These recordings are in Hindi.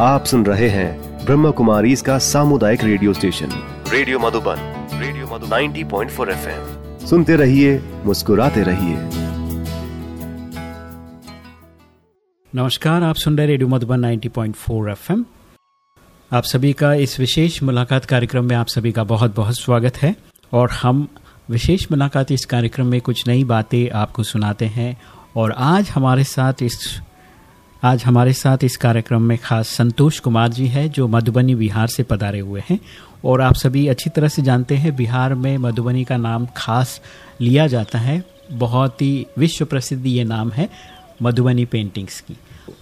आप सुन रहे हैं ब्रह्म कुमारी इसका सामुदायिक radio station. Radio Madhuban radio Madhuban. 90.4 FM. सुनते रहिए, मुस्कुराते रहिए। नमस्कार, आप सुन रहे रेडियो मधुबन 90.4 एफएम। आप सभी का इस विशेष मुलाकात कार्यक्रम में आप सभी का बहुत बहुत स्वागत है और हम विशेष मुलाकात इस कार्यक्रम में कुछ नई बातें आपको सुनाते हैं और आज हमारे साथ इस आज हमारे साथ इस कार्यक्रम में खास संतोष कुमार जी हैं, जो मधुबनी बिहार से पधारे हुए हैं। और आप सभी अच्छी तरह से जानते हैं, बिहार में मधुबनी का नाम खास लिया जाता है। बहुत ही विश्व प्रसिद्ध ये नाम है मधुबनी पेंटिंग्स की।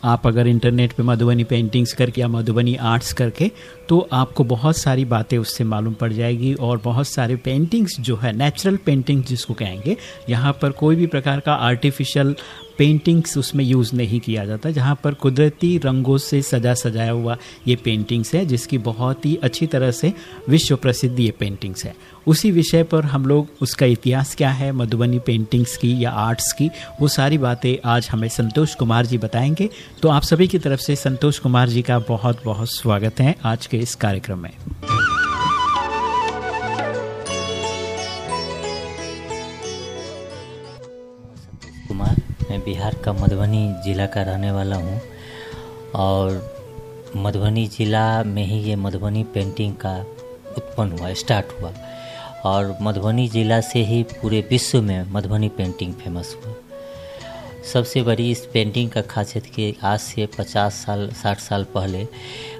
आप अगर इंटरनेट पे मधुबनी पेंटिंग्स करके या मधुबनी आर्ट्स करके तो आपको बहुत सारी बातें उससे मालूम पड़ जाएगी और बहुत सारे पेंटिंग्स जो है नेचुरल पेंटिंग्स जिसको कहेंगे, यहाँ पर कोई भी प्रकार का आर्टिफिशियल पेंटिंग्स उसमें यूज़ नहीं किया जाता, जहाँ पर कुदरती रंगों से सजा सजाया हुआ ये पेंटिंग्स है, जिसकी बहुत ही अच्छी तरह से विश्व प्रसिद्ध ये पेंटिंग्स है। उसी विषय पर हम लोग, उसका इतिहास क्या है, मधुबनी पेंटिंग्स की या आर्ट्स की, वो सारी बातें आज हमें संतोष कुमार जी बताएँगे। तो आप सभी की तरफ़ से संतोष कुमार जी का बहुत बहुत स्वागत है आज के इस कार्यक्रम में। मैं बिहार का मधुबनी ज़िला का रहने वाला हूँ और मधुबनी ज़िला में ही ये मधुबनी पेंटिंग का उत्पन्न हुआ स्टार्ट हुआ। और मधुबनी ज़िला से ही पूरे विश्व में मधुबनी पेंटिंग फ़ेमस हुआ। सबसे बड़ी इस पेंटिंग का खासियत कि आज से 50 साल 60 साल पहले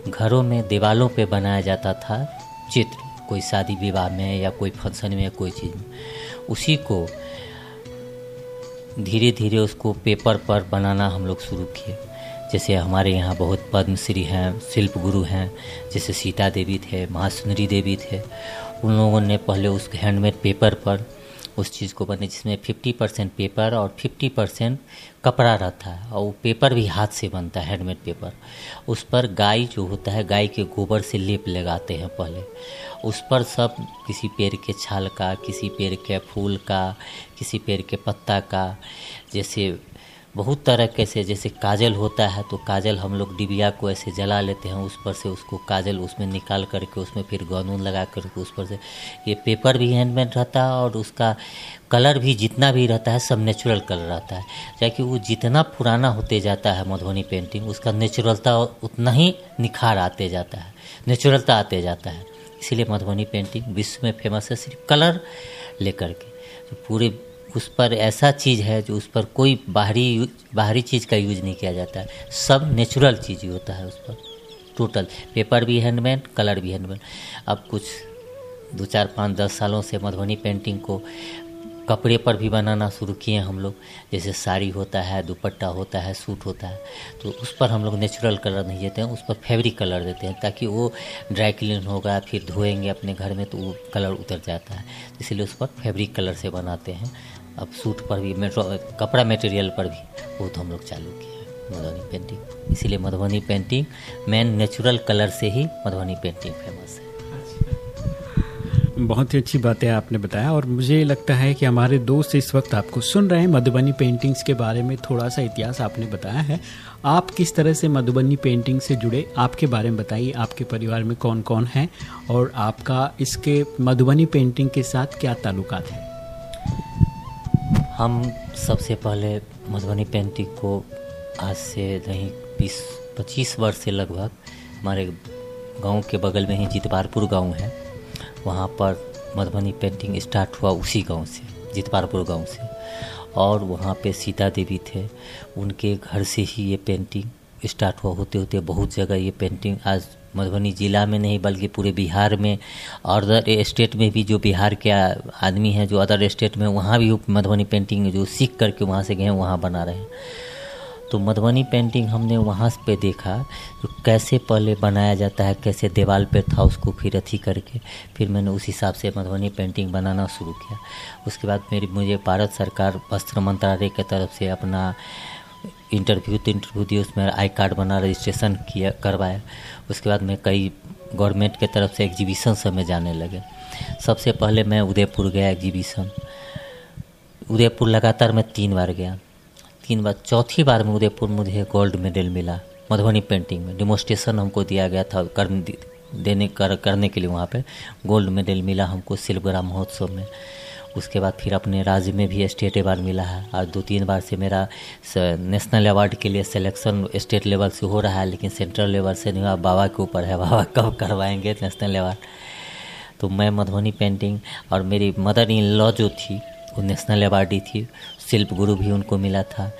घरों में दीवालों पे बनाया जाता था चित्र, कोई शादी विवाह में या कोई फ़ंक्शन में या कोई चीज़ में। उसी को धीरे धीरे उसको पेपर पर बनाना हम लोग शुरू किए। जैसे हमारे यहाँ बहुत पद्मश्री हैं, शिल्प गुरु हैं, जैसे सीता देवी थे, महासुंदरी देवी थे। उन लोगों ने पहले उस हैंडमेड पेपर पर उस चीज़ को बने जिसमें 50 परसेंट पेपर और 50 परसेंट कपड़ा रहता है और वो पेपर भी हाथ से बनता है हैंडमेड पेपर उस पर गाय जो होता है, गाय के गोबर से लेप लगाते हैं पहले। उस पर सब किसी पेड़ के छाल का, किसी पेड़ के फूल का, किसी पेड़ के पत्ता का, जैसे बहुत तरह के से, जैसे काजल होता है तो काजल हम लोग डिबिया को ऐसे जला लेते हैं, उस पर से उसको काजल उसमें निकाल करके, उसमें फिर गौनून लगा करके, उस पर से। ये पेपर भी हैंडमेड रहता है और उसका कलर भी जितना भी रहता है, सब नेचुरल कलर रहता है। चाहे कि वो जितना पुराना होते जाता है मधुबनी पेंटिंग उसका नेचुरलता उतना ही निखार आते जाता है नेचुरलता आते जाता है। इसीलिए मधुबनी पेंटिंग विश्व में फ़ेमस है, सिर्फ़ कलर लेकर के। तो पूरे उस पर ऐसा चीज़ है जो उस पर कोई बाहरी बाहरी चीज़ का यूज़ नहीं किया जाता है। सब नेचुरल चीज़ ही होता है उस पर। टोटल। पेपर भी हैंडमेड, कलर भी हैंडमेड। अब कुछ दो चार पाँच दस सालों से मधुबनी पेंटिंग को कपड़े पर भी बनाना शुरू किए हम लोग। जैसे साड़ी होता है, दुपट्टा होता है, सूट होता है। तो उस पर हम लोग नेचुरल कलर नहीं देते हैं, उस पर फैब्रिक कलर देते हैं ताकि वो ड्राई क्लीन होगा, फिर धोएँगे अपने घर में तो वो कलर उतर जाता है। इसलिए उस पर फैब्रिक कलर से बनाते हैं। अब सूट पर भी, मेट्रो, कपड़ा मटेरियल पर भी बहुत हम लोग चालू किए हैं, मधुबनी पेंटिंग इसीलिए Madhubani painting main natural colour से ही मधुबनी पेंटिंग फ़ेमस है। बहुत ही अच्छी बातें आपने बताया, और मुझे लगता है कि हमारे दोस्त इस वक्त आपको सुन रहे हैं मधुबनी पेंटिंग्स के बारे में थोड़ा सा इतिहास आपने बताया है। आप किस तरह से मधुबनी पेंटिंग से जुड़े, आपके बारे में बताइए, आपके परिवार में कौन कौन है, और आपका इसके मधुबनी पेंटिंग के साथ क्या ताल्लुकात है? हम सबसे पहले मधुबनी पेंटिंग को आज से नहीं, बीस, पच्चीस वर्ष से लगभग हमारे गाँव के बगल में ही जितवारपुर गाँव है, वहाँ पर मधुबनी पेंटिंग स्टार्ट हुआ उसी गाँव से, जितवारपुर गाँव से। और वहाँ पे सीता देवी थे, उनके घर से ही ये पेंटिंग स्टार्ट हुआ। होते होते बहुत जगह ये पेंटिंग आज मधुबनी ज़िला में नहीं, बल्कि पूरे बिहार में। और अदर स्टेट में भी जो बिहार के आदमी हैं, जो अदर स्टेट में, वहाँ भी मधुबनी पेंटिंग जो सीख करके वहाँ से गए वहाँ बना रहे हैं। तो मधुबनी पेंटिंग हमने वहाँ पे देखा तो कैसे पहले बनाया जाता है, कैसे दीवार पे था उसको फिर अथी करके, फिर मैंने उस हिसाब से मधुबनी पेंटिंग बनाना शुरू किया। उसके बाद मेरी मुझे भारत सरकार वस्त्र मंत्रालय की तरफ़ से अपना इंटरव्यू तो इंटरव्यू दिया, उसमें आई कार्ड बना रजिस्ट्रेशन किया, करवाया। उसके बाद मैं कई गवर्नमेंट के तरफ़ से एग्जीबिशन सब में जाने लगे। सबसे पहले मैं उदयपुर गया एग्जीबिशन उदयपुर लगातार मैं तीन बार गया। तीन बार, चौथी बार में उदयपुर मुझे गोल्ड मेडल मिला, मधुबनी पेंटिंग में। डिमोस्ट्रेशन हमको दिया गया था कर देने कर, करने के लिए वहाँ पे। गोल्ड मेडल मिला हमको शिल्पग्राम महोत्सव में। उसके बाद फिर अपने राज्य में भी स्टेट अवार्ड मिला है। और दो तीन बार से मेरा नेशनल अवार्ड के लिए सिलेक्शन स्टेट लेवल से हो रहा है, लेकिन सेंट्रल लेवल से नहीं हुआ। बाबा के ऊपर है, बाबा कब करवाएँगे नेशनल अवार्ड तो मैं मधुबनी पेंटिंग और मेरी मदर इन लॉ जो थी, वो नेशनल अवार्डी थी। शिल्प गुरु भी उनको मिला था,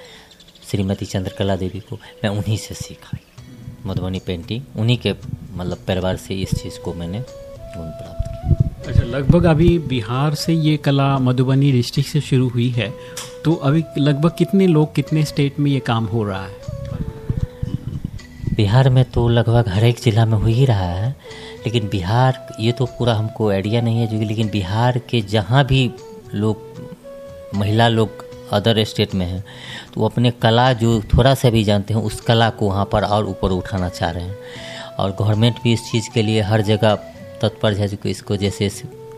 श्रीमती चंद्रकला देवी को। मैं उन्हीं से सीखा। मधुबनी पेंटिंग उन्हीं के मतलब परिवार से इस चीज़ को मैंने गुण प्राप्त किया। अच्छा लगभग अभी बिहार से ये कला मधुबनी डिस्ट्रिक्ट से शुरू हुई है तो अभी लगभग कितने लोग, कितने स्टेट में ये काम हो रहा है? बिहार में तो लगभग हर एक ज़िला में हो ही रहा है, लेकिन बिहार, ये तो पूरा हमको आइडिया नहीं है जो लेकिन बिहार के जहाँ भी लोग, महिला लोग अदर स्टेट में हैं तो वो अपने कला जो थोड़ा सा भी जानते हैं, उस कला को वहाँ पर और ऊपर उठाना चाह रहे हैं। और गवर्नमेंट भी इस चीज़ के लिए हर जगह तत्पर है जो इसको जैसे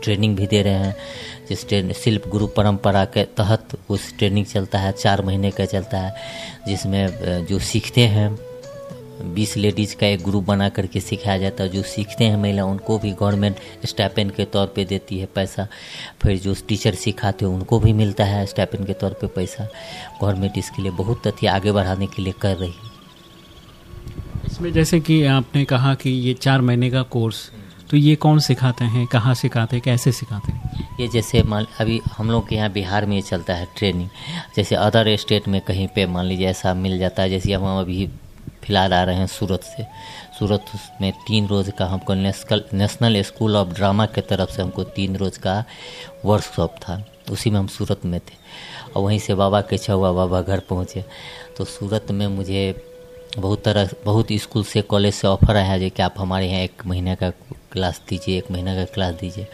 ट्रेनिंग भी दे रहे हैं, जिस ट्रेन शिल्प गुरु परंपरा के तहत उस ट्रेनिंग चलता है, चार महीने का चलता है, जिसमें जो सीखते हैं, बीस लेडीज़ का एक ग्रुप बना करके सिखाया जाता है, जो सीखते हैं महिला, उनको भी गवर्नमेंट स्टाइपेंड के तौर पे देती है पैसा, फिर जो टीचर सिखाते हैं, उनको भी मिलता है स्टाइपेंड के तौर पे पैसा। गवर्नमेंट इसके लिए बहुत तथ्य आगे बढ़ाने के लिए कर रही है। इसमें जैसे कि आपने कहा कि ये चार महीने का कोर्स तो ये कौन सिखाते हैं? कहाँ सिखाते हैं? कैसे सिखाते हैं? ये जैसे मान, अभी हम लोग के यहाँ बिहार में ये चलता है ट्रेनिंग जैसे अदर स्टेट में कहीं पे मान लीजिए ऐसा मिल जाता है, जैसे हम अभी फ़िलहाल आ रहे हैं सूरत से। सूरत में तीन रोज़ का हमको national national school of drama के तरफ़ से हमको तीन रोज़ का वर्कशॉप था। उसी में हम सूरत में थे। और वहीं से बाबा के छुआ बाबा घर पहुँचे। तो सूरत में मुझे बहुत तरह, बहुत स्कूल से कॉलेज से ऑफ़र आया है कि आप हमारे यहाँ एक महीने का क्लास दीजिए, एक महीना का क्लास दीजिए।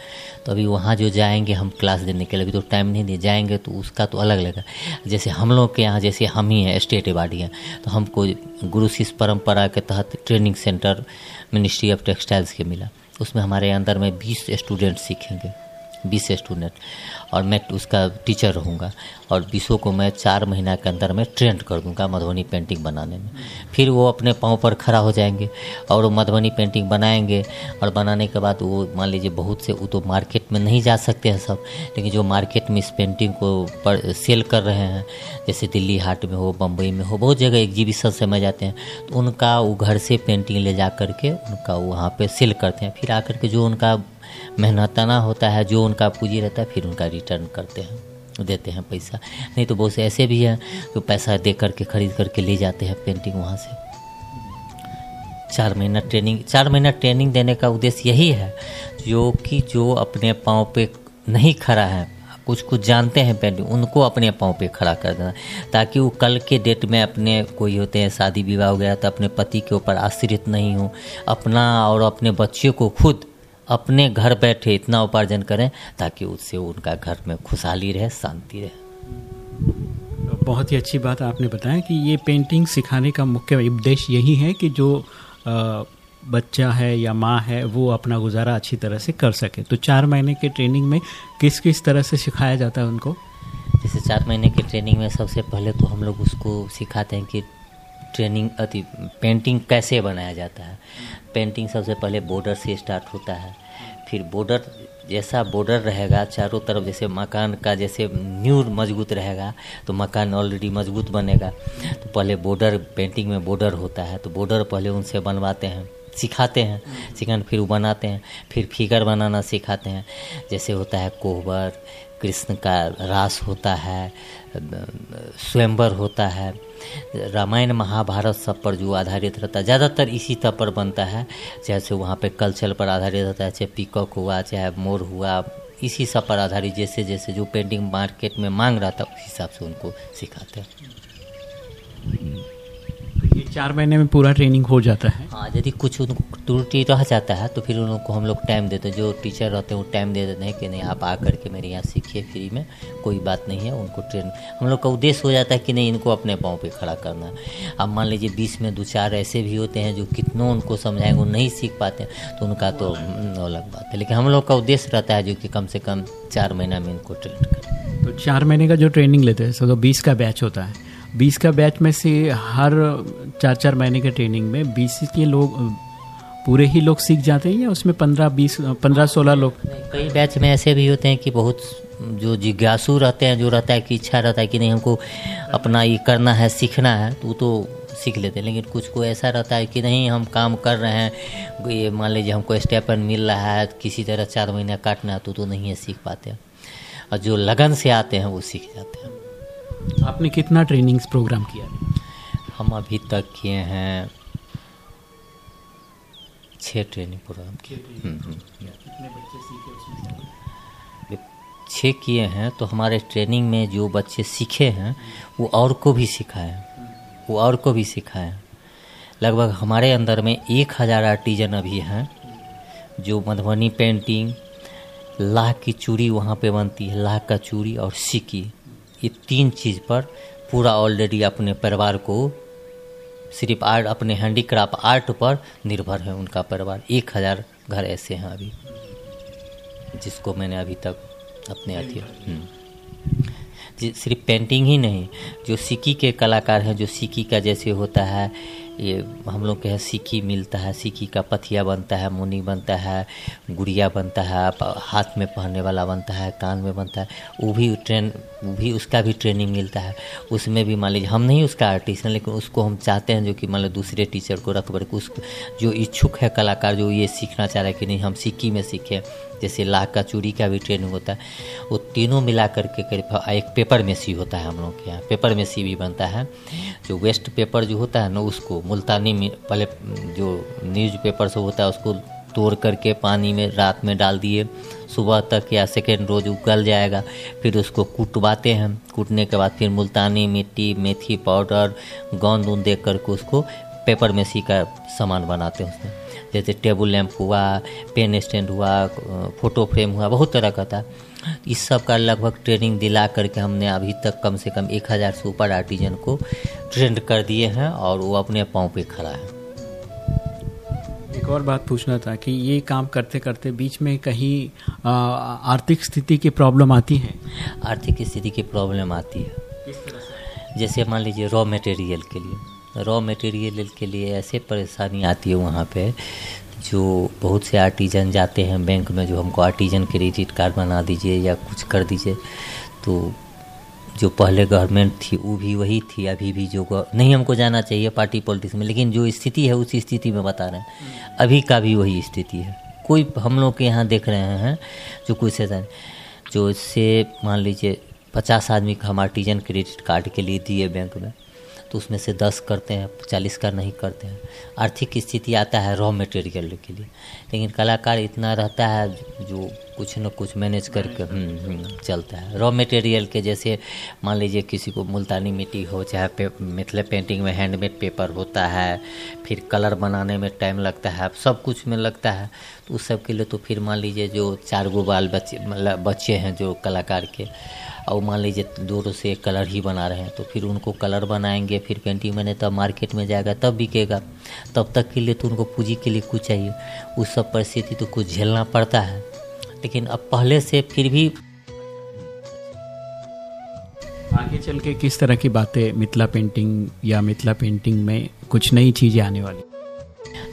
तो अभी वहाँ जो जाएँगे हम क्लास देने के लिए, अभी तो टाइम नहीं दिए जाएँगे तो उसका तो अलग लगेगा जैसे हम लोग के यहाँ, जैसे हम ही हैं स्टेट एवाडी हैं तो हमको गुरु शिष्य परंपरा के तहत training centre ministry of textiles के मिला। उसमें हमारे अंदर में बीस स्टूडेंट सीखेंगे। बीस स्टूडेंट और मैं उसका टीचर रहूँगा और बीसों को मैं चार महीना के अंदर में ट्रेंड कर दूँगा मधुबनी पेंटिंग बनाने में। फिर वो अपने पाँव पर खड़ा हो जाएँगे और वो मधुबनी पेंटिंग बनाएँगे और बनाने के बाद वो मान लीजिए बहुत से वो तो मार्केट में नहीं जा सकते हैं सब, लेकिन जो मार्केट में इस पेंटिंग को पर सेल कर रहे हैं, जैसे दिल्ली हाट में हो, बम्बई में हो, बहुत जगह एग्जीबिशन से में जाते हैं तो उनका वो घर से पेंटिंग ले जा करके उनका वहाँ पर सेल करते हैं। फिर आकर के जो उनका मेहनताना होता है, जो उनका पूंजी रहता है, फिर उनका रिटर्न करते हैं, देते हैं पैसा। नहीं तो बहुत से ऐसे भी हैं जो पैसा दे करके, खरीद करके ले जाते हैं पेंटिंग वहाँ से। चार महीना ट्रेनिंग चार महीना ट्रेनिंग देने का उद्देश्य यही है, जो कि जो अपने पाँव पे नहीं खड़ा है, कुछ कुछ जानते हैं पेंटिंग उनको अपने पाँव पे खड़ा कर देना, ताकि वो कल के डेट में अपने कोई होते हैं, शादी विवाह हो गया तो अपने पति के ऊपर आश्रित नहीं हो, अपना और अपने बच्चे को खुद अपने घर बैठे इतना उपार्जन करें ताकि उससे उनका घर में खुशहाली रहे शांति रहे। बहुत ही अच्छी बात आपने बताया कि ये पेंटिंग सिखाने का मुख्य उद्देश्य यही है कि जो आ, बच्चा है या माँ है वो अपना गुजारा अच्छी तरह से कर सके। तो चार महीने के ट्रेनिंग में किस किस तरह से सिखाया जाता है उनको? जैसे चार महीने की ट्रेनिंग में सबसे पहले तो हम लोग उसको सिखाते हैं कि ट्रेनिंग अति पेंटिंग कैसे बनाया जाता है। पेंटिंग सबसे पहले बॉर्डर से स्टार्ट होता है। फिर बॉर्डर जैसा बॉर्डर रहेगा चारों तरफ़ जैसे मकान का जैसे न्यू मज़बूत रहेगा तो मकान ऑलरेडी मज़बूत बनेगा। तो पहले बॉर्डर पेंटिंग में बॉर्डर होता है तो बॉर्डर पहले उनसे बनवाते हैं सिखाते हैं। सिखाने फिर वो बनाते हैं फिर फिगर बनाना सिखाते हैं। जैसे होता है कोहबर कृष्ण का रास होता है, स्वयंवर होता है। रामायण महाभारत सब पर जो आधारित रहता है, ज़्यादातर इसी तब पर बनता है। जैसे वहाँ पे कल्चर पर आधारित रहता है, चाहे पिकॉक हुआ, चाहे मोर हुआ, इसी सब पर आधारित जैसे जैसे जो पेंटिंग मार्केट में मांग रहा था, उस हिसाब से उनको सिखाते हैं। ये चार महीने में पूरा ट्रेनिंग हो जाता है। हाँ यदि कुछ उनको त्रुटि रह जाता है तो फिर उनको हम लोग टाइम देते हैं। जो टीचर रहते हैं वो टाइम दे देते हैं कि नहीं आप आ करके मेरे यहाँ सीखिए फ्री में कोई बात नहीं है उनको ट्रेन हम लोग का उद्देश्य हो जाता है कि नहीं इनको अपने पाँव पे खड़ा करना है। अब मान लीजिए बीस में दो चार ऐसे भी होते हैं जो कितनों उनको समझाएँगे वो नहीं सीख पाते तो उनका तो अलग बात है। लेकिन हम लोग का उद्देश्य रहता है जो कि कम से कम चार महीना में इनको ट्रेन करें तो चार महीने का जो ट्रेनिंग लेते हैं तो बीस का बैच होता है। बीस का बैच में से हर चार चार महीने के ट्रेनिंग में बीस के लोग, पूरे ही लोग सीख जाते हैं या उसमें पंद्रह, बीस, पंद्रह, सोलह लोग? कई बैच में ऐसे भी होते हैं कि बहुत जो जिज्ञासु रहते हैं, जो रहता है कि इच्छा रहता है कि नहीं, हमको अपना ये करना है, सीखना है तो तो सीख लेते हैं। लेकिन कुछ को ऐसा रहता है कि नहीं, हम काम कर रहे हैं, ये मान लीजिए हमको स्टेपन मिल रहा है, किसी तरह चार महीने काटना है तो तो नहीं है, सीख पाते और जो लगन से आते हैं, वो सीख जाते हैं। आपने कितना ट्रेनिंग्स प्रोग्राम किया? हम अभी तक किए हैं छः ट्रेनिंग प्रोग्राम किए हम्म, हम्म। छः किए हैं तो हमारे ट्रेनिंग में जो बच्चे सीखे हैं वो और को भी सिखाए। वो और को भी सिखाए। लगभग हमारे अंदर में एक हज़ार आर्टिजन अभी हैं जो मधुबनी पेंटिंग लाह की चूड़ी वहाँ पे बनती है लाह का चूड़ी और सिक्की। ये तीन चीज़ पर पूरा ऑलरेडी अपने परिवार को सिर्फ़ आर्ट अपने हैंडीक्राफ्ट आर्ट पर निर्भर है उनका परिवार। एक हज़ार घर ऐसे हैं अभी जिसको मैंने अभी तक अपने अति सिर्फ़ पेंटिंग ही नहीं जो सिक्की के कलाकार हैं जो सिक्की का जैसे होता है ये हम लोग के यहाँ सीखी मिलता है, सीखी का पथिया बनता है, मुनी बनता है, गुड़िया बनता है हाथ में पहनने वाला बनता है, कान में बनता है, वो भी ट्रेन, वो भी उसका भी ट्रेनिंग मिलता है। उसमें भी मान लीजिए, हम नहीं उसका आर्टिस्ट हैं, लेकिन उसको हम चाहते हैं जो कि मान लो दूसरे टीचर को रख के उस जो इच्छुक है कलाकार जो ये सीखना चाह रहा है कि नहीं, हम सिक्की में सीखें। जैसे लाख का चूड़ी का भी ट्रेनिंग होता है, वो तीनों मिला करके करीब एक पेपर में सी होता है हम लोग के यहाँ। पेपर में सी भी बनता है। जो वेस्ट पेपर जो होता है ना, उसको मुल्तानी में पहले जो न्यूज़ पेपर से होता है, उसको तोड़ करके पानी में रात में डाल दिए। सुबह तक या सेकेंड रोज उगल जाएगा, फिर उसको कूटवाते हैं। कूटने के बाद फिर मुल्तानी मिट्टी, मेथी पाउडर गोंद उन दे करके उसको पेपर में सी का सामान बनाते हैं उसमें। जैसे टेबल लैंप हुआ पेन स्टैंड हुआ फ़ोटो फ्रेम हुआ बहुत तरह का था। इस सब का लगभग ट्रेनिंग दिला करके हमने अभी तक कम से कम एक हज़ार से ऊपर आर्टिजन को ट्रेंड कर दिए हैं और वो अपने पाँव पे खड़ा है। एक और बात पूछना था कि ये काम करते करते बीच में कहीं आर्थिक स्थिति की प्रॉब्लम आती है? आर्थिक स्थिति की प्रॉब्लम आती है। जैसे मान लीजिए रॉ मटेरियल के लिए। रॉ मटेरियल के लिए ऐसे परेशानी आती है वहाँ पे, जो बहुत से आर्टिजन जाते हैं बैंक में, जो हमको आर्टिजन क्रेडिट कार्ड बना दीजिए या कुछ कर दीजिए। तो जो पहले गवर्नमेंट थी, वो भी वही थी, अभी भी जो नहीं हमको जाना चाहिए पार्टी पॉलिटिक्स में, लेकिन जो स्थिति है, उसी स्थिति में बता रहे हैं। अभी का भी वही स्थिति है। कोई हम लोग के यहाँ देख रहे हैं, जो कुछ ऐसा जो इससे मान लीजिए पचास आदमी का हम आर्टिजन क्रेडिट कार्ड के लिए दिए बैंक में तो उसमें से दस करते हैं चालीस का नहीं करते हैं। आर्थिक स्थिति आता है रॉ मटेरियल के लिए। लेकिन कलाकार इतना रहता है जो कुछ न कुछ मैनेज करके हम्म, हम्म, चलता है। रॉ मटेरियल के जैसे मान लीजिए किसी को मुल्तानी मिट्टी हो चाहे मिथिला पेंटिंग में हैंडमेड पेपर होता है फिर कलर बनाने में टाइम लगता है सब कुछ में लगता है। तो उस सब के लिए तो फिर मान लीजिए जो चार गो बाल बच्चे मतलब बच्चे हैं जो कलाकार के और मान लीजिए दूर से कलर ही बना रहे हैं तो फिर उनको कलर बनाएँगे फिर पेंटिंग मैंने तब मार्केट में जाएगा तब बिकेगा। तब तक के लिए तो उनको पूंजी के लिए कुछ चाहिए। उस सब परिस्थिति तो कुछ झेलना पड़ता है। लेकिन अब पहले से फिर भी आगे चल के किस तरह की बातें मिथिला पेंटिंग या मिथिला पेंटिंग में कुछ नई चीज़ें आने वाली?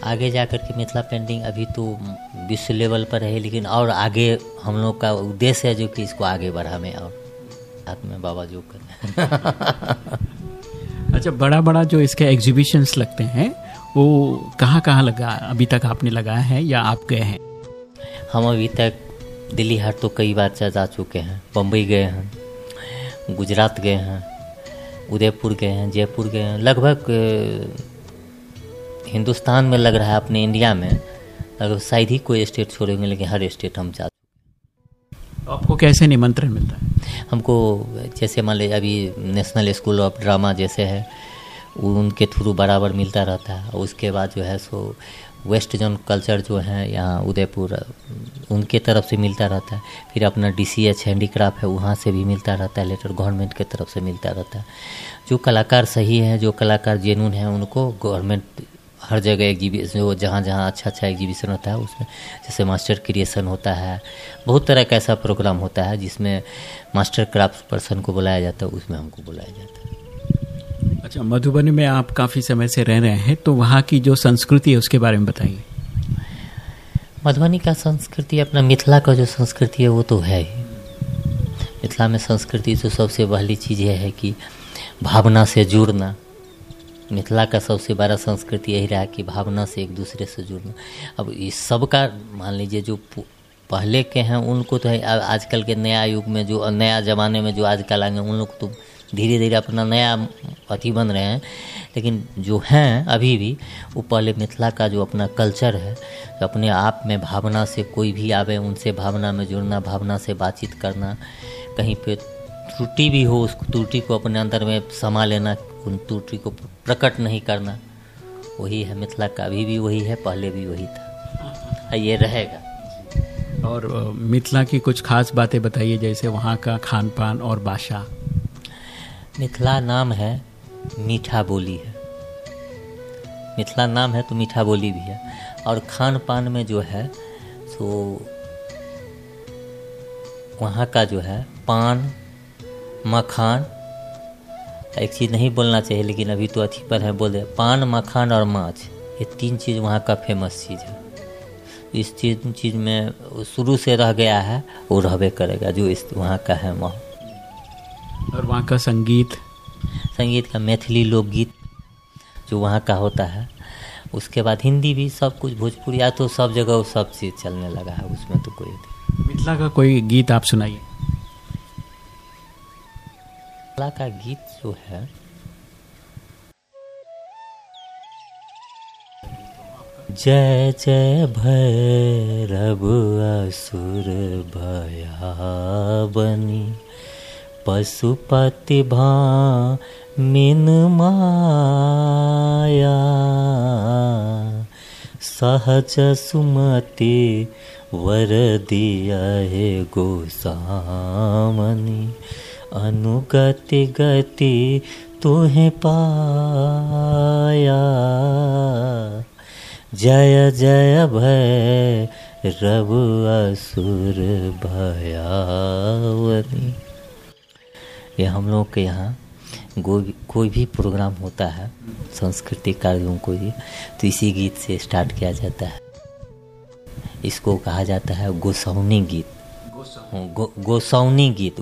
आगे जा कर के मिथिला पेंटिंग अभी तो विश्व लेवल पर है लेकिन और आगे हम लोग का उद्देश्य है जो कि इसको आगे बढ़ा में और हाथ में बाबा जो कर अच्छा बड़ा बड़ा जो इसके एग्जीबिशंस लगते हैं वो कहाँ कहाँ लगा अभी तक आपने लगाया है या आप गए हैं? हम अभी तक दिल्ली हाट तो कई बार जा चुके हैं। बम्बई गए हैं गुजरात गए हैं उदयपुर गए हैं जयपुर गए हैं। लगभग हिंदुस्तान में लग रहा है अपने इंडिया में। लगभग शायद ही कोई स्टेट छोड़ेंगे लेकिन हर स्टेट हम जा तो आपको कैसे निमंत्रण मिलता है? हमको जैसे मान लीजिए अभी नेशनल स्कूल ऑफ़ ड्रामा जैसे है, उनके थ्रू बराबर मिलता रहता है। उसके बाद जो है सो, वेस्ट जोन कल्चर जो है, यहाँ उदयपुर, उनके तरफ़ से मिलता रहता है। फिर अपना डी सी एच हैंडीक्राफ्ट है, वहाँ से भी मिलता रहता है, लेटर गवर्नमेंट के तरफ़ से मिलता रहता है। जो कलाकार सही है, जो कलाकार जेनून है, उनको गवर्नमेंट हर जगह एग्जीबिशन वो जहाँ जहाँ अच्छा अच्छा एग्जीबिशन होता है उसमें जैसे मास्टर क्रिएशन होता है बहुत तरह का ऐसा प्रोग्राम होता है जिसमें मास्टर क्राफ्ट पर्सन को बुलाया जाता है उसमें हमको बुलाया जाता है। अच्छा मधुबनी में आप काफ़ी समय से रह रहे हैं तो वहाँ की जो संस्कृति है उसके बारे में बताइए। मधुबनी का संस्कृति अपना मिथिला का जो संस्कृति है वो तो है ही। मिथिला में संस्कृति तो सबसे पहली चीज़ यह है कि भावना से जुड़ना। मिथिला का सबसे बड़ा संस्कृति यही रहा कि भावना से एक दूसरे से जुड़ना। अब इस सब का मान लीजिए जो पहले के हैं, उनको तो है आजकल के नया युग में जो, नया ज़माने में जो आजकल आएँगे उन लोग तो धीरे धीरे अपना नया अथी बन रहे हैं। लेकिन जो हैं अभी भी, वो पहले मिथिला का जो अपना कल्चर है तो अपने आप में भावना से कोई भी आवे, उनसे भावना में जुड़ना, भावना से बातचीत करना, कहीं पे त्रुटि भी हो, उस त्रुटि को अपने अंदर में समा लेना उन त्रुटि को प्रकट नहीं करना। वही है मिथिला का अभी भी वही है पहले भी वही था। ये रहेगा। और मिथिला की कुछ खास बातें बताइए जैसे वहाँ का खान पान और भाषा। मिथिला नाम है मीठा बोली है। मिथिला नाम है तो मीठा बोली भी है। और खान पान में जो है तो वहाँ का जो है पान मखान एक चीज़ नहीं बोलना चाहिए लेकिन अभी तो अथी पर है बोले पान मखान और माछ ये तीन चीज़ वहाँ का फ़ेमस चीज़ है। इस चीज़ चीज़ में शुरू से रह गया है वो रहबे करेगा जो इस वहाँ का है माहौल। और वहाँ का संगीत? संगीत का मैथिली लोकगीत जो वहाँ का होता है उसके बाद हिंदी भी सब कुछ भोजपुरी या तो सब जगह सब चीज़ चलने लगा है उसमें तो कोई मिथिला का कोई गीत आप सुनाइए। मिथिला का गीत जो है, जय जय भैरव असुर भयाबनी पशुपति भा मिन माया, सहज सुमति वर दिया है गोसामनी अनुगति गति तुम्हें पाया। जय जय भय रघु असुर भयावनी। ये हम लोग के यहाँ कोई भी प्रोग्राम होता है सांस्कृतिक कार्यक्रम कोई भी तो इसी गीत से स्टार्ट किया जाता है। इसको कहा जाता है गोसाउनी गीत। गो, गोसाउनी गीत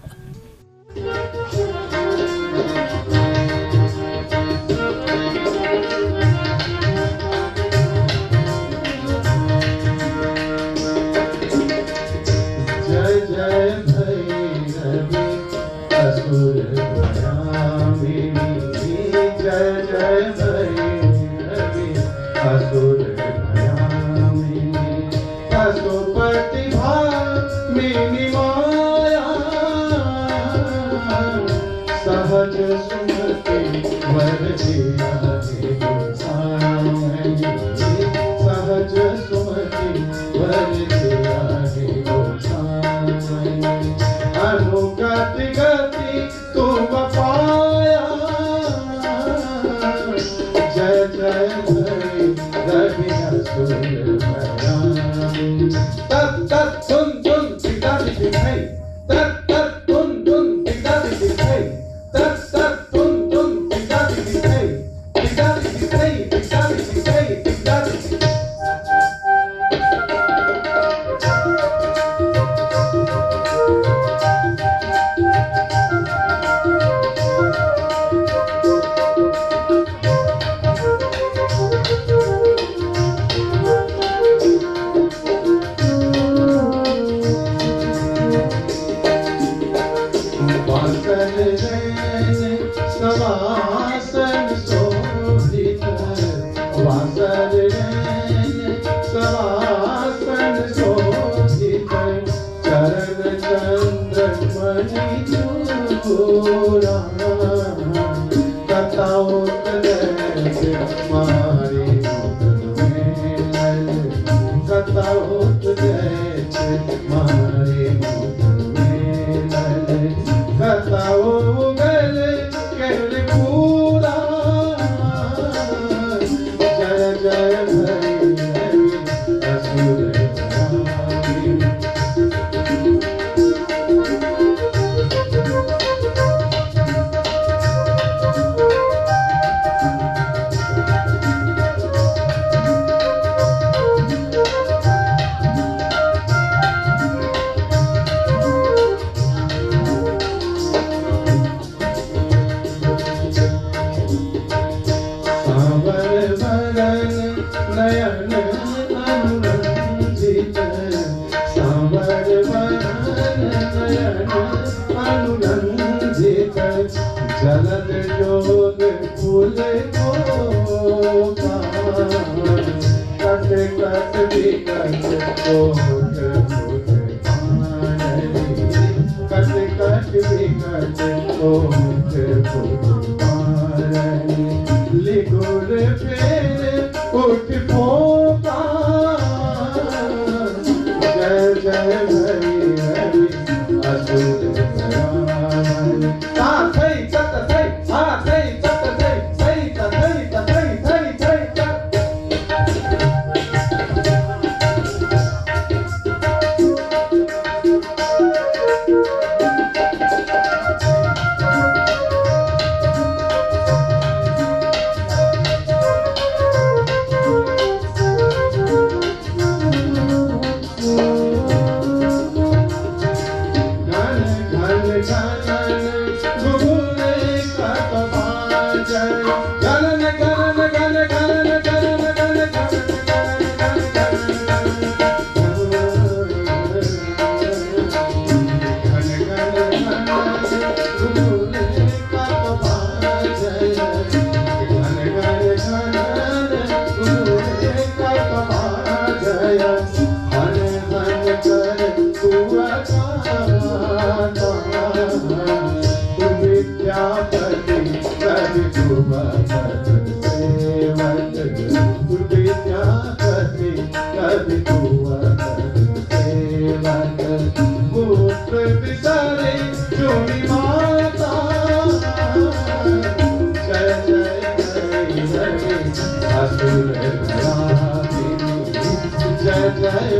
Hare Krishna Porque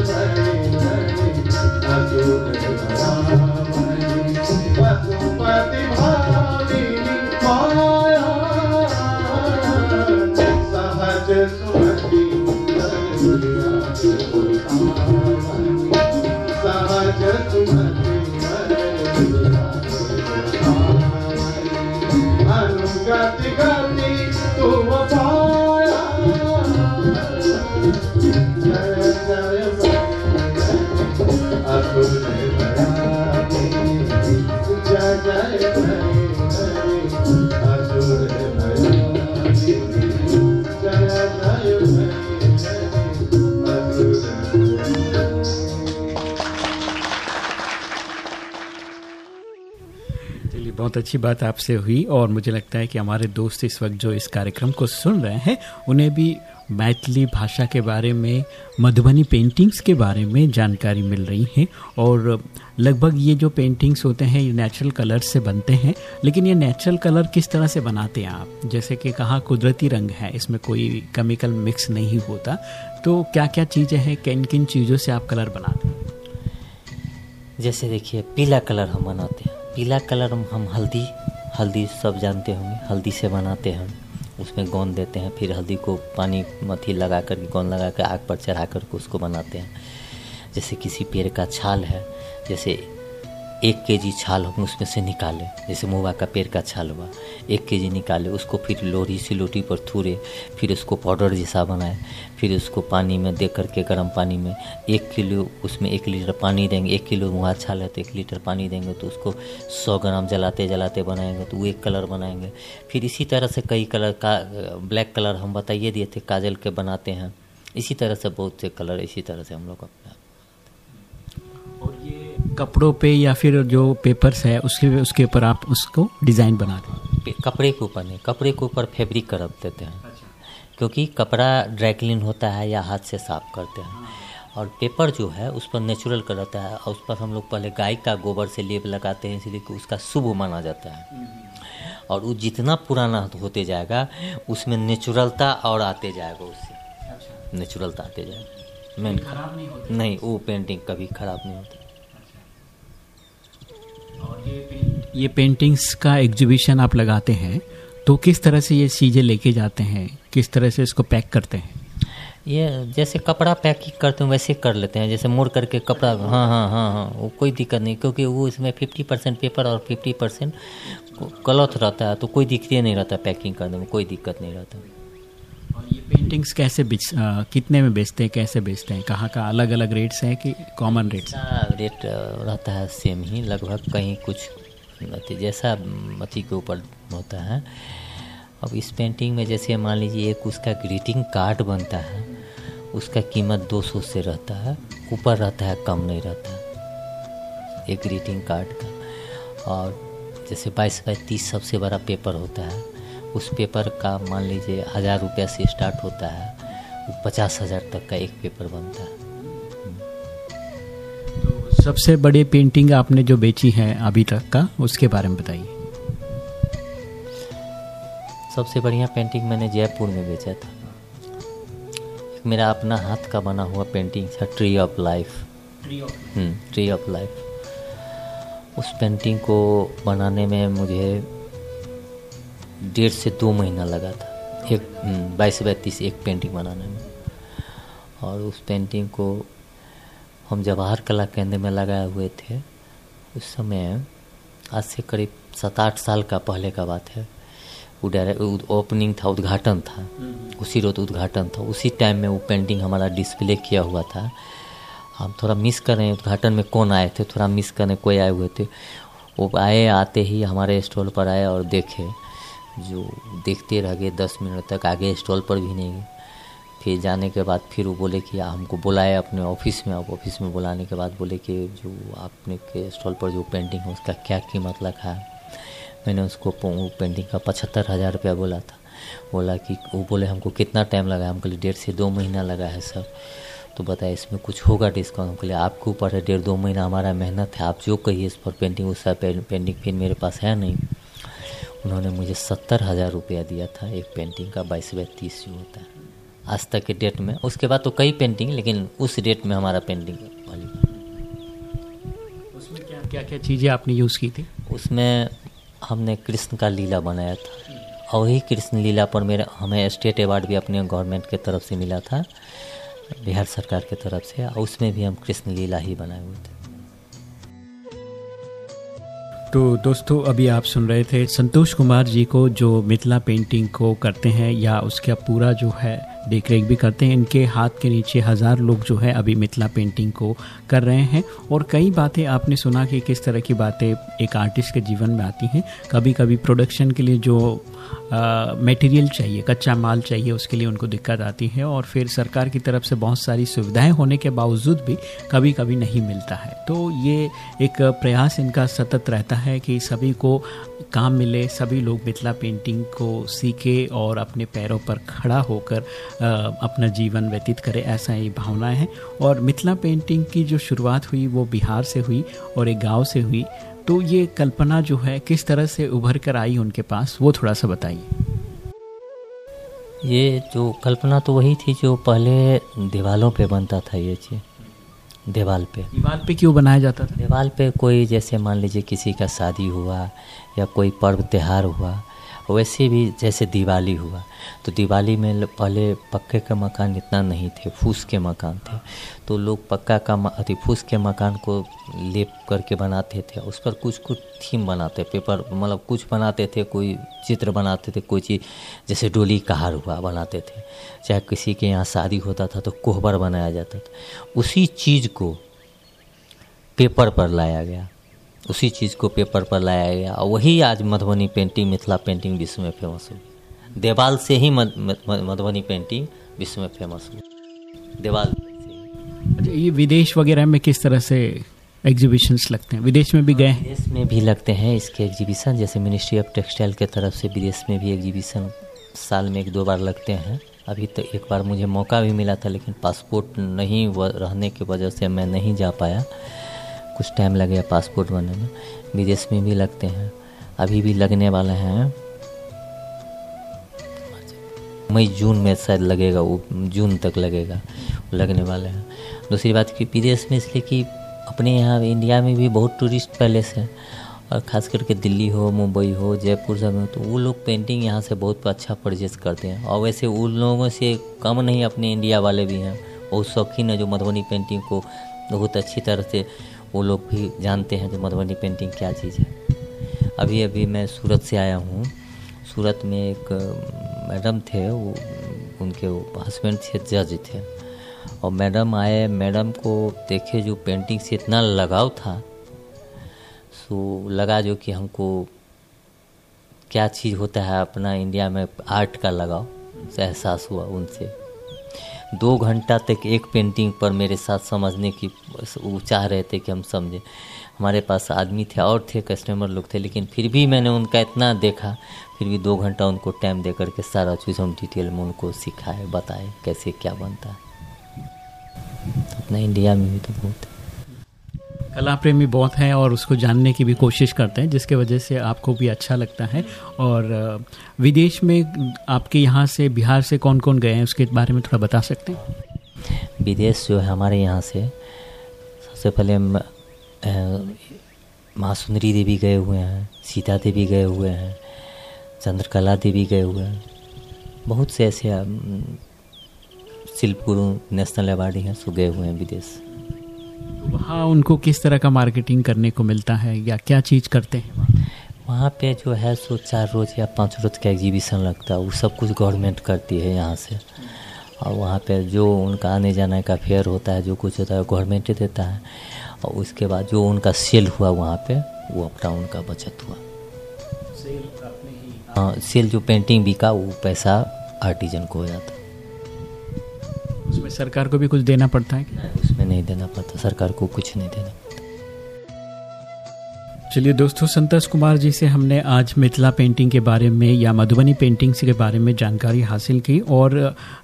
Amen. बहुत अच्छी बात आपसे हुई और मुझे लगता है कि हमारे दोस्त इस वक्त जो इस कार्यक्रम को सुन रहे हैं, उन्हें भी मैथिली भाषा के बारे में, मधुबनी पेंटिंग्स के बारे में जानकारी मिल रही है। और लगभग ये जो पेंटिंग्स होते हैं, ये नेचुरल कलर से बनते हैं। लेकिन ये नेचुरल कलर किस तरह से बनाते हैं आप? जैसे कि कहा कुदरती रंग है, इसमें कोई केमिकल मिक्स नहीं होता। तो क्या क्या चीज़ें हैं किन किन चीज़ों से आप कलर बनाते हैं? जैसे देखिए, पीला कलर हम बनाते हैं। पीला कलर हम हल्दी हल्दी सब जानते होंगे, हल्दी से बनाते हैं। उसमें गोंद देते हैं, फिर हल्दी को पानी मथी लगा कर गोंद लगा कर आग पर चढ़ा करके उसको बनाते हैं। जैसे किसी पेड़ का छाल है, जैसे एक के जी छाल हम उसमें से निकाले, जैसे मुआ का पेड़ का छाल हुआ। एक के जी निकाले, उसको फिर लोरी सिलोटी पर थूरे, फिर उसको पाउडर जैसा बनाए, फिर उसको पानी में दे करके गर्म पानी में एक किलो उसमें एक लीटर पानी देंगे, एक किलो मुआ छाल है तो एक लीटर पानी देंगे तो उसको सौ ग्राम जलाते जलाते बनाएँगे तो वो एक कलर बनाएँगे। फिर इसी तरह से कई कलर का, ब्लैक कलर हम बताइए दिए थे, काजल के बनाते हैं। इसी तरह से बहुत से कलर इसी तरह से हम लोग अपने। कपड़ों पे या फिर जो पेपर्स है उसके उसके ऊपर आप उसको डिज़ाइन बना दें। कपड़े के ऊपर नहीं कपड़े के ऊपर फैब्रिक कर देते हैं। अच्छा। क्योंकि कपड़ा ड्राई क्लीन होता है या हाथ से साफ़ करते हैं। और पेपर जो है उस पर नेचुरल कर रहता है और उस पर हम लोग पहले गाय का गोबर से लेप लगाते हैं इसलिए कि उसका शुभ माना जाता है। और वो जितना पुराना होते जाएगा उसमें नेचुरलता और आते जाएगा उससे। अच्छा। नेचुरलता आते जाएगा। मेन नहीं, नहीं वो पेंटिंग कभी ख़राब नहीं होता। ये पेंटिंग्स का एग्जीबिशन आप लगाते हैं तो किस तरह से ये चीज़ें लेके जाते हैं? किस तरह से इसको पैक करते हैं? ये जैसे कपड़ा पैकिंग करते हैं, वैसे कर लेते हैं। जैसे मोड़ करके कपड़ा हाँ हाँ हाँ हाँ वो कोई दिक्कत नहीं, क्योंकि वो इसमें फिफ्टी परसेंट पेपर और फिफ्टी परसेंट क्लॉथ रहता है तो कोई दिक्कत नहीं रहता पैकिंग करने में, कोई दिक्कत नहीं रहता। और ये पेंटिंग्स कैसे बेच कितने में बेचते हैं, कैसे बेचते हैं? कहाँ का अलग अलग रेट्स हैं कि कॉमन रेट्स रेट रहता है सेम ही, लगभग कहीं कुछ जैसा मती के ऊपर होता है। अब इस पेंटिंग में जैसे मान लीजिए एक उसका ग्रीटिंग कार्ड बनता है, उसका कीमत 200 से रहता है, ऊपर रहता है, कम नहीं रहता है एक ग्रीटिंग कार्ड का। और जैसे बाईस बाई तीस सबसे बड़ा पेपर होता है उस पेपर का मान लीजिए हज़ार रुपया से स्टार्ट होता है वो पचास हज़ार तक का एक पेपर बनता है। तो सबसे बड़ी पेंटिंग आपने जो बेची है अभी तक का उसके बारे में बताइए। सबसे बढ़िया पेंटिंग मैंने जयपुर में बेचा था। मेरा अपना हाथ का बना हुआ पेंटिंग था tree of life tree of life उस पेंटिंग को बनाने में मुझे डेढ़ से दो महीना लगा था। एक हम्म, बाईस बैतीस एक पेंटिंग बनाने में। और उस पेंटिंग को हम जवाहर कला केंद्र में लगाए हुए थे उस समय आज से करीब सात आठ साल का पहले का बात है। वो डायरेक्ट ओपनिंग था उद्घाटन था। उसी रोज उद्घाटन था। उसी टाइम में वो पेंटिंग हमारा डिस्प्ले किया हुआ था। हम थोड़ा मिस कर रहे हैं उद्घाटन में कौन आए थे? थोड़ा मिस करने कोई आए हुए थे? वो आए आते ही हमारे स्टॉल पर आए और देखे। जो देखते रह गए दस मिनट तक, आगे स्टॉल पर भी नहीं गए। फिर जाने के बाद फिर वो बोले कि हमको बुलाए अपने ऑफ़िस में। अब ऑफ़िस में बुलाने के बाद बोले कि जो आपने के स्टॉल पर जो पेंटिंग है, उसका क्या कीमत रखा है? मैंने उसको पेंटिंग का पचहत्तर हज़ार रुपया बोला था। बोला कि वो बोले, हमको कितना टाइम लगा हम कहले डेढ़ से दो महीना लगा है सर। तो बताए इसमें कुछ होगा डिस्काउंट हम कहले आपके ऊपर है, डेढ़ दो महीना हमारा मेहनत है। आप जो कहिए इस पर पेंटिंग उस पेंटिंग फिर मेरे पास है नहीं। उन्होंने मुझे सत्तर हज़ार रुपया दिया था एक पेंटिंग का बाईस बाई तीस जो होता है। आज तक के डेट में। उसके बाद तो कई पेंटिंग लेकिन उस डेट में हमारा पेंटिंग वाली उसमें क्या क्या क्या चीज़ें आपने यूज़ की थी? उसमें हमने कृष्ण का लीला बनाया था। और वही कृष्ण लीला पर मेरे हमें स्टेट अवार्ड भी अपने गवर्नमेंट के तरफ़ से मिला था बिहार सरकार के तरफ़ से और उसमें भी हम कृष्ण लीला ही बनाए हुए थे। तो दोस्तों, अभी आप सुन रहे थे संतोष कुमार जी को जो मिथिला पेंटिंग को करते हैं या उसका पूरा जो है देख रेख भी करते हैं। इनके हाथ के नीचे हज़ार लोग जो है अभी मिथिला पेंटिंग को कर रहे हैं। और कई बातें आपने सुना कि किस तरह की बातें एक आर्टिस्ट के जीवन में आती हैं। कभी कभी प्रोडक्शन के लिए जो मटेरियल चाहिए, कच्चा माल चाहिए, उसके लिए उनको दिक्कत आती है। और फिर सरकार की तरफ़ से बहुत सारी सुविधाएँ होने के बावजूद भी कभी कभी नहीं मिलता है। तो ये एक प्रयास इनका सतत रहता है कि सभी को काम मिले सभी लोग मिथिला पेंटिंग को सीखे और अपने पैरों पर खड़ा होकर अपना जीवन व्यतीत करे ऐसा ही भावना है। और मिथिला पेंटिंग की जो शुरुआत हुई वो बिहार से हुई और एक गाँव से हुई। तो ये कल्पना जो है किस तरह से उभर कर आई उनके पास वो थोड़ा सा बताइए। ये जो कल्पना तो वही थी जो पहले दीवालों पे बनता था ये चीज़। दीवाल पे। दीवाल पे क्यों बनाया जाता था? दीवाल पे कोई जैसे मान लीजिए किसी का शादी हुआ या कोई पर्व, त्यौहार हुआ, वैसे भी जैसे दिवाली हुआ तो दिवाली में पहले पक्के का मकान इतना नहीं थे, फूस के मकान थे। तो लोग पक्का का अति फूस के मकान को लेप करके बनाते थे, उस पर कुछ कुछ थीम बनाते, पेपर मतलब कुछ बनाते थे, कोई चित्र बनाते थे, कोई चीज़, जैसे डोली कहार हुआ बनाते थे। चाहे किसी के यहाँ शादी होता था तो कोहबर बनाया जाता था। उसी चीज़ को पेपर पर लाया गया। उसी चीज़ को पेपर पर लाया गया। और वही आज मधुबनी पेंटिंग मिथिला पेंटिंग विश्व में फ़ेमस हुई। देवाल से ही मधुबनी पेंटिंग विश्व में फ़ेमस हुई। देवाल अच्छा ये विदेश वगैरह में किस तरह से एग्जीबिशंस लगते हैं? विदेश में भी गए विदेश में भी लगते हैं इसके एग्जीबिशन जैसे मिनिस्ट्री ऑफ़ टेक्सटाइल के तरफ़ से विदेश में भी एग्जीबिशन साल में एक दो बार लगते हैं। अभी तो एक बार मुझे मौका भी मिला था लेकिन पासपोर्ट नहीं रहने की वजह से मैं नहीं जा पाया। कुछ टाइम लगेगा पासपोर्ट बनने में। विदेश में भी लगते हैं। अभी भी लगने वाले हैं। मई, जून में शायद लगेगा, वो जून तक लगेगा। लगने वाले हैं। दूसरी बात कि विदेश में इसलिए कि अपने यहाँ इंडिया में भी बहुत टूरिस्ट पैलेस हैं। और ख़ास करके दिल्ली हो, मुंबई हो, जयपुर सब में तो वो लोग पेंटिंग यहाँ से बहुत अच्छा परचेज करते हैं। और वैसे उन लोगों से कम नहीं, अपने इंडिया वाले भी हैं। बहुत शौकीन है जो मधुबनी पेंटिंग को बहुत अच्छी तरह से वो लोग भी जानते हैं जो मधुबनी पेंटिंग क्या चीज़ है। अभी अभी मैं सूरत से आया हूँ। सूरत में एक मैडम थे, वो, उनके हस्बैंड थे जज थे। और मैडम आए मैडम को देखे जो पेंटिंग से इतना लगाव था, सो लगा जो कि हमको क्या चीज़ होता है अपना इंडिया में आर्ट का लगाव एहसास हुआ उनसे। दो घंटा तक एक पेंटिंग पर मेरे साथ समझने की वो चाह रहे थे कि हम समझें। हमारे पास आदमी थे और थे कस्टमर लोग थे, लेकिन फिर भी मैंने उनका इतना देखा, फिर भी दो घंटा उनको टाइम दे करके सारा चीज़ हम डिटेल में उनको सिखाए, बताए कैसे क्या बनता। है अपना इंडिया में भी तो बहुत कला प्रेमी बहुत हैं और उसको जानने की भी कोशिश करते हैं, जिसके वजह से आपको भी अच्छा लगता है। और विदेश में आपके यहाँ से बिहार से कौन कौन गए हैं, उसके बारे में थोड़ा बता सकते हैं? विदेश जो है हमारे यहाँ से, सबसे पहले माँ सुंदरी देवी गए हुए हैं, सीता देवी गए हुए हैं, चंद्रकला देवी गए हुए हैं। बहुत से ऐसे शिल्प गुरु नेशनल अवार्डी हैं, सो गए हुए हैं विदेश। वहाँ उनको किस तरह का मार्केटिंग करने को मिलता है या क्या चीज़ करते हैं वहाँ? पे जो है सो चार रोज़ या पाँच रोज़ का एग्जीबिशन लगता है। वो सब कुछ गवर्नमेंट करती है यहाँ से। और वहाँ पे जो उनका आने जाने का फेयर होता है जो कुछ होता है गवर्नमेंट ही देता है। और उसके बाद जो उनका सेल हुआ वहाँ पे वो अपना उनका बचत हुआ। हाँ सेल जो पेंटिंग बिका वो पैसा आर्टिजन को हो जाता। सरकार को भी कुछ देना पड़ता है उसमें नहीं देना पड़ता सरकार को कुछ नहीं देना चलिए दोस्तों संतोष कुमार जी से हमने आज मिथिला पेंटिंग के बारे में या मधुबनी पेंटिंग्स के बारे में जानकारी हासिल की और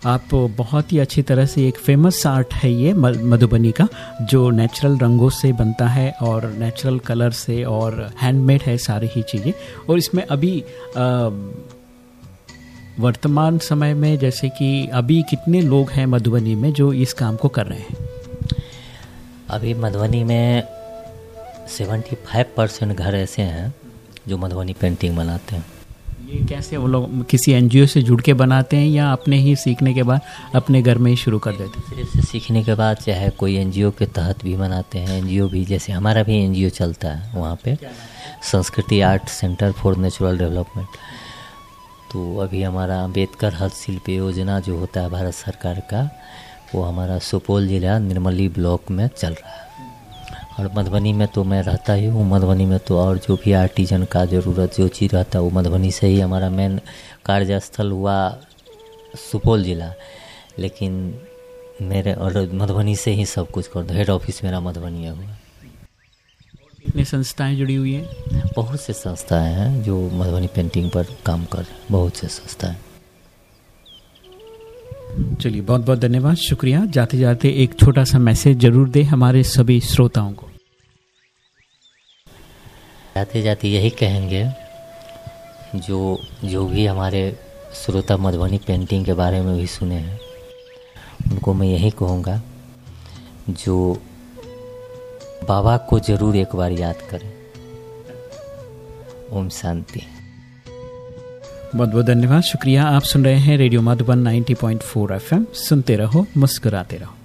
आप बहुत ही अच्छी तरह से एक फ़ेमस आर्ट है ये मधुबनी का जो नेचुरल रंगों से बनता है और नेचुरल कलर से और हैंडमेड है सारी ही चीज़ें। और इसमें अभी आ, वर्तमान समय में जैसे कि अभी कितने लोग हैं मधुबनी में जो इस काम को कर रहे हैं? अभी मधुबनी में सेवेंटी फाइव परसेंट घर ऐसे हैं जो मधुबनी पेंटिंग बनाते हैं। ये कैसे वो लोग किसी एनजीओ से जुड़ के बनाते हैं या अपने ही सीखने के बाद अपने घर में ही शुरू कर देते हैं? से सीखने के बाद चाहे कोई एनजीओ के तहत भी बनाते हैं एनजीओ भी जैसे हमारा भी एनजीओ चलता है वहाँ पे। Sanskriti art centre for natural development. तो अभी हमारा अंबेडकर हस्तशिल्प योजना जो होता है भारत सरकार का, वो हमारा सुपौल जिला निर्मली ब्लॉक में चल रहा है। और मधुबनी में तो मैं रहता ही हूँ, मधुबनी में तो और जो भी आर्टिजन का ज़रूरत, जो चीज़ रहता है, वो मधुबनी से ही हमारा मेन कार्यस्थल हुआ सुपौल ज़िला। लेकिन मेरे और मधुबनी से ही सब कुछ कर दो हेड ऑफ़िस मेरा मधुबनी हुआ। कितनी संस्थाएँ जुड़ी हुई हैं। बहुत से संस्थाएँ हैं जो मधुबनी पेंटिंग पर काम कर रहे हैं। बहुत से संस्थाएँ। चलिए बहुत बहुत धन्यवाद। शुक्रिया। जाते जाते एक छोटा सा मैसेज ज़रूर दे हमारे सभी श्रोताओं को। जाते जाते यही कहेंगे जो जो भी हमारे श्रोता मधुबनी पेंटिंग के बारे में भी सुने हैं उनको मैं यही कहूँगा जो बाबा को ज़रूर एक बार याद करें। ओम शांति। बहुत बहुत धन्यवाद। शुक्रिया। आप सुन रहे हैं रेडियो मधुबन 90.4 एफएम। सुनते रहो, मुस्कुराते रहो।